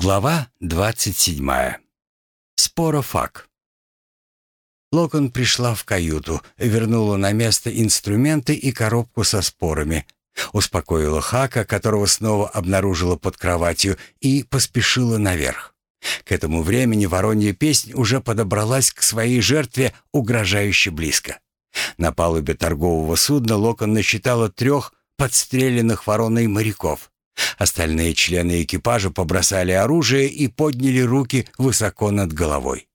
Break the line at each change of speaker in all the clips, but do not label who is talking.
Глава 27. Спорофак. Локон пришла в каюту, вернула на место инструменты и коробку со спорами, успокоила Хака, которого снова обнаружила под кроватью, и поспешила наверх. К этому времени воронья песнь уже подобралась к своей жертве угрожающе близко. На палубе торгового судна Локон насчитала трех подстреленных вороной моряков. Остальные члены экипажа побросали оружие и подняли руки высоко над головой.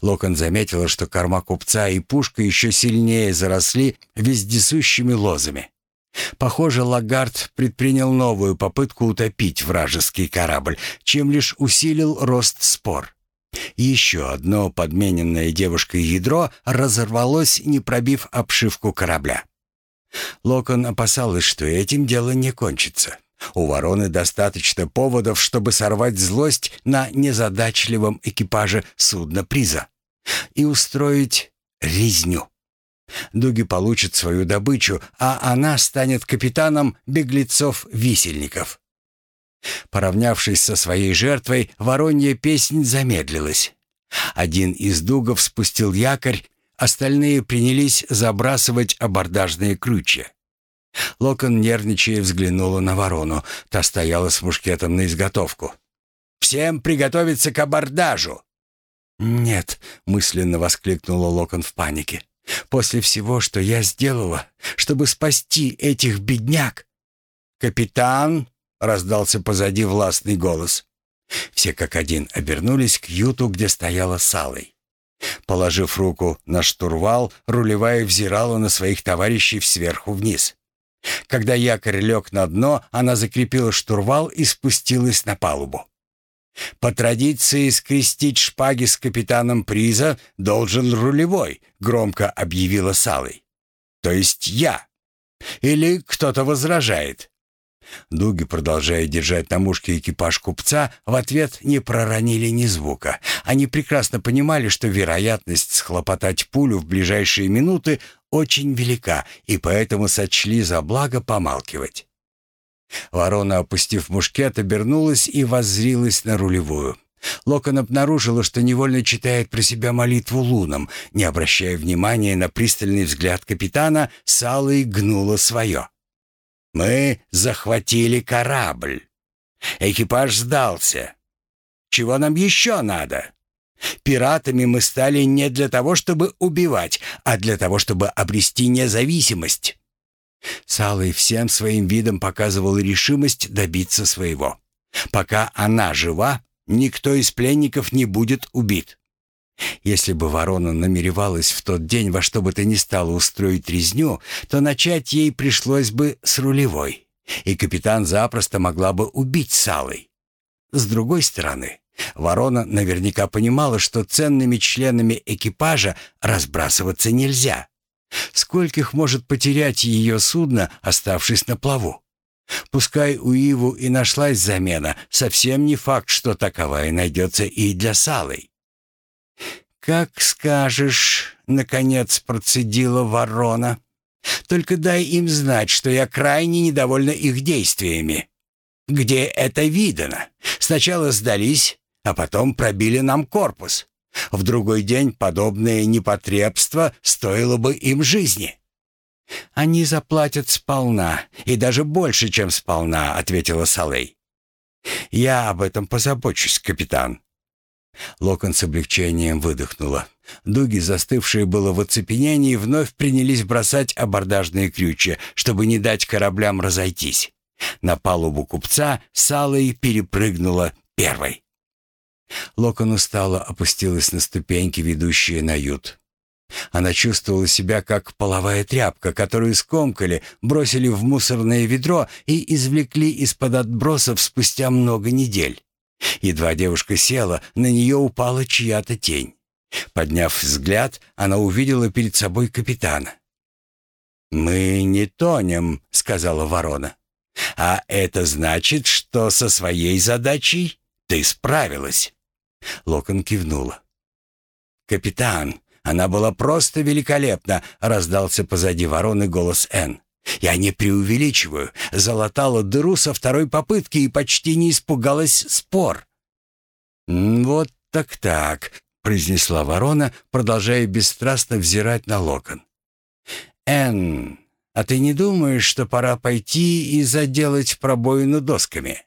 Локон заметила, что корма купца и пушка еще сильнее заросли вездесущими лозами. Похоже, Лагард предпринял новую попытку утопить вражеский корабль, чем лишь усилил рост спор. Еще одно подмененное девушкой ядро разорвалось, не пробив обшивку корабля. Локон опасалась, что этим дело не кончится. У вороны достаточно поводов, чтобы сорвать злость на незадачливом экипаже судна приза и устроить резню. Дуги получит свою добычу, а она станет капитаном беглецов-висельников. Поравнявшись со своей жертвой, воронья песнь замедлилась. Один из дугов спустил якорь, остальные принялись забрасывать абордажные крючья. Локон, нервничая, взглянула на ворону. Та стояла с мушкетом на изготовку. «Всем приготовиться к абордажу!» «Нет», — мысленно воскликнула Локон в панике. «После всего, что я сделала, чтобы спасти этих бедняк...» «Капитан!» — раздался позади властный голос. Все как один обернулись к юту, где стояла Салой. Положив руку на штурвал, рулевая взирала на своих товарищей сверху вниз. Когда якорь лег на дно, она закрепила штурвал и спустилась на палубу. «По традиции скрестить шпаги с капитаном приза должен рулевой», — громко объявила Салой. «То есть я. Или кто-то возражает?» Дуги, продолжая держать на мушке экипаж купца, в ответ не проронили ни звука. Они прекрасно понимали, что вероятность схлопотать пулю в ближайшие минуты очень велика, и поэтому сочли за благо помалкивать. Ворона, опустив мушкет, обернулась и воззрилась на рулевую. Локон обнаружила, что невольно читает про себя молитву лунам, не обращая внимания на пристальный взгляд капитана, Салой гнула свое. Мы захватили корабль. Экипаж сдался. Чего нам еще надо? Пиратами мы стали не для того, чтобы убивать, а для того, чтобы обрести независимость. Салый всем своим видом показывал решимость добиться своего. Пока она жива, никто из пленников не будет убит. Если бы ворона намеревалась в тот день во что бы то ни стало устроить резню, то начать ей пришлось бы с рулевой, и капитан запросто могла бы убить Салой. С другой стороны, ворона наверняка понимала, что ценными членами экипажа разбрасываться нельзя. Скольких может потерять ее судно, оставшись на плаву? Пускай у Иву и нашлась замена, совсем не факт, что таковая найдется и для Салы. «Как скажешь», — наконец процедила ворона. «Только дай им знать, что я крайне недовольна их действиями. Где это видано? Сначала сдались, а потом пробили нам корпус. В другой день подобное непотребство стоило бы им жизни». «Они заплатят сполна, и даже больше, чем сполна», — ответила Салей. «Я об этом позабочусь, капитан», Локон с облегчением выдохнула. Дуги, застывшие было в оцепенении, вновь принялись бросать абордажные крючья, чтобы не дать кораблям разойтись. На палубу купца Салой перепрыгнула первой. Локон устало опустилась на ступеньки, ведущие на ют. Она чувствовала себя как половая тряпка, которую скомкали, бросили в мусорное ведро и извлекли из-под отбросов спустя много недель. Едва девушка села, на нее упала чья-то тень. Подняв взгляд, она увидела перед собой капитана. «Мы не тонем», — сказала ворона. «А это значит, что со своей задачей ты справилась». Локон кивнула. «Капитан, она была просто великолепна», — раздался позади вороны голос Энн. Я не преувеличиваю, залатала дыру со второй попытки и почти не испугалась спор. «Вот так-так», — произнесла ворона, продолжая бесстрастно взирать на локон. «Энн, а ты не думаешь, что пора пойти и заделать пробоину досками?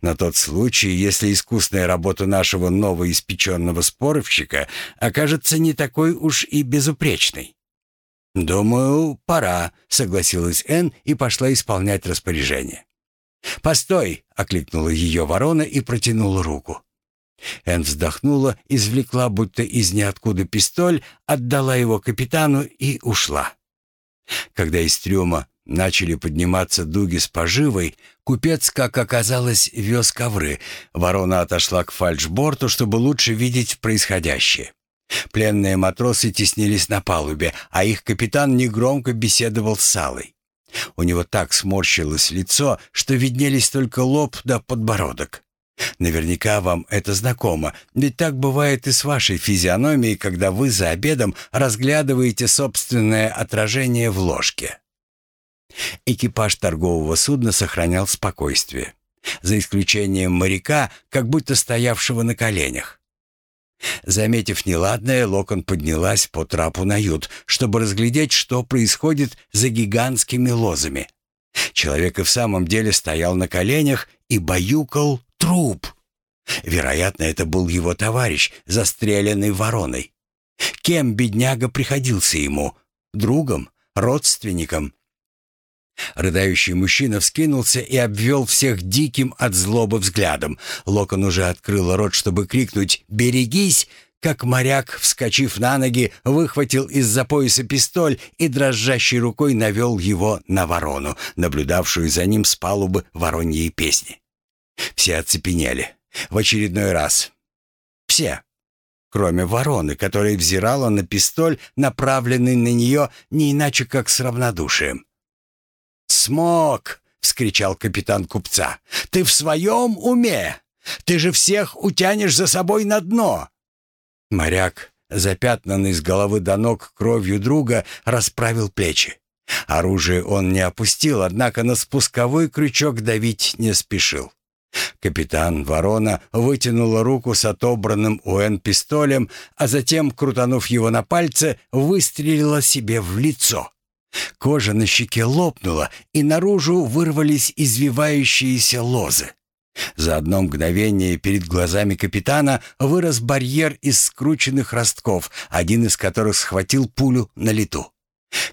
На тот случай, если искусная работа нашего новоиспеченного споровщика окажется не такой уж и безупречной». «Думаю, пора», — согласилась Энн и пошла исполнять распоряжение. «Постой!» — окликнула ее ворона и протянула руку. Энн вздохнула, извлекла будто из ниоткуда пистоль, отдала его капитану и ушла. Когда из трюма начали подниматься дуги с поживой, купец, как оказалось, вез ковры. Ворона отошла к фальшборту, чтобы лучше видеть происходящее. Пленные матросы теснились на палубе, а их капитан негромко беседовал с Салой. У него так сморщилось лицо, что виднелись только лоб да подбородок. Наверняка вам это знакомо, ведь так бывает и с вашей физиономией, когда вы за обедом разглядываете собственное отражение в ложке. Экипаж торгового судна сохранял спокойствие, за исключением моряка, как будто стоявшего на коленях. Заметив неладное, Локон поднялась по трапу на ют, чтобы разглядеть, что происходит за гигантскими лозами. Человек и в самом деле стоял на коленях и баюкал труп. Вероятно, это был его товарищ, застреленный вороной. Кем бедняга приходился ему? Другом? Родственником? Рыдающий мужчина вскинулся и обвел всех диким от злобы взглядом. Локон уже открыл рот, чтобы крикнуть «Берегись!», как моряк, вскочив на ноги, выхватил из-за пояса пистоль и дрожащей рукой навел его на ворону, наблюдавшую за ним с палубы вороньей песни. Все оцепенели. В очередной раз. Все. Кроме вороны, которая взирала на пистоль, направленный на нее не иначе, как с равнодушием. «Смог!» — вскричал капитан купца. «Ты в своем уме? Ты же всех утянешь за собой на дно!» Моряк, запятнанный с головы до ног кровью друга, расправил плечи. Оружие он не опустил, однако на спусковой крючок давить не спешил. Капитан Ворона вытянула руку с отобранным Уэн пистолем, а затем, крутанув его на пальце, выстрелила себе в лицо. Кожа на щеке лопнула, и наружу вырвались извивающиеся лозы. За одно мгновение перед глазами капитана вырос барьер из скрученных ростков, один из которых схватил пулю на лету.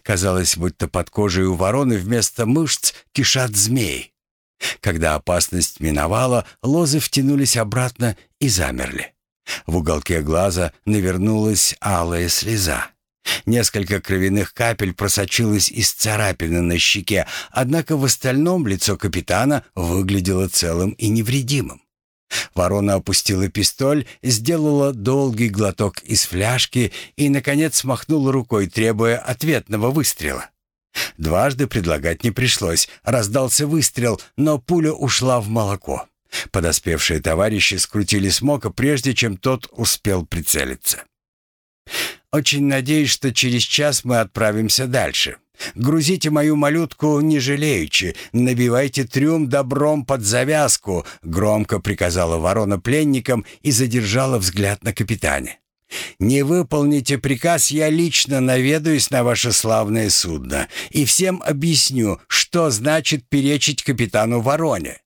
Казалось, будто под кожей у вороны вместо мышц кишат змеи. Когда опасность миновала, лозы втянулись обратно и замерли. В уголке глаза навернулась алая слеза. Несколько кровяных капель просочилось из царапины на щеке, однако в остальном лицо капитана выглядело целым и невредимым. Ворона опустила пистоль, сделала долгий глоток из фляжки и, наконец, смахнула рукой, требуя ответного выстрела. Дважды предлагать не пришлось. Раздался выстрел, но пуля ушла в молоко. Подоспевшие товарищи скрутили смока, прежде чем тот успел прицелиться. «Очень надеюсь, что через час мы отправимся дальше. Грузите мою малютку не жалеючи, набивайте трюм добром под завязку», — громко приказала ворона пленникам и задержала взгляд на капитане. Не выполните приказ, я лично наведаюсь на ваше славное судно и всем объясню, что значит перечить капитану Вороне.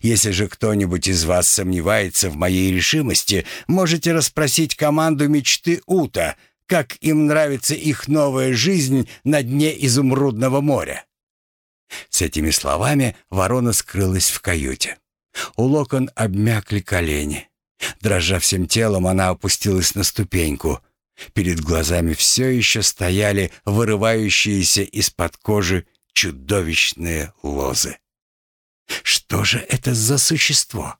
Если же кто-нибудь из вас сомневается в моей решимости, можете расспросить команду мечты Ута, как им нравится их новая жизнь на дне изумрудного моря. С этими словами ворона скрылась в каюте. У Локон обмякли колени. Дрожа всем телом, она опустилась на ступеньку. Перед глазами все еще стояли вырывающиеся из-под кожи чудовищные лозы. Что же это за существо?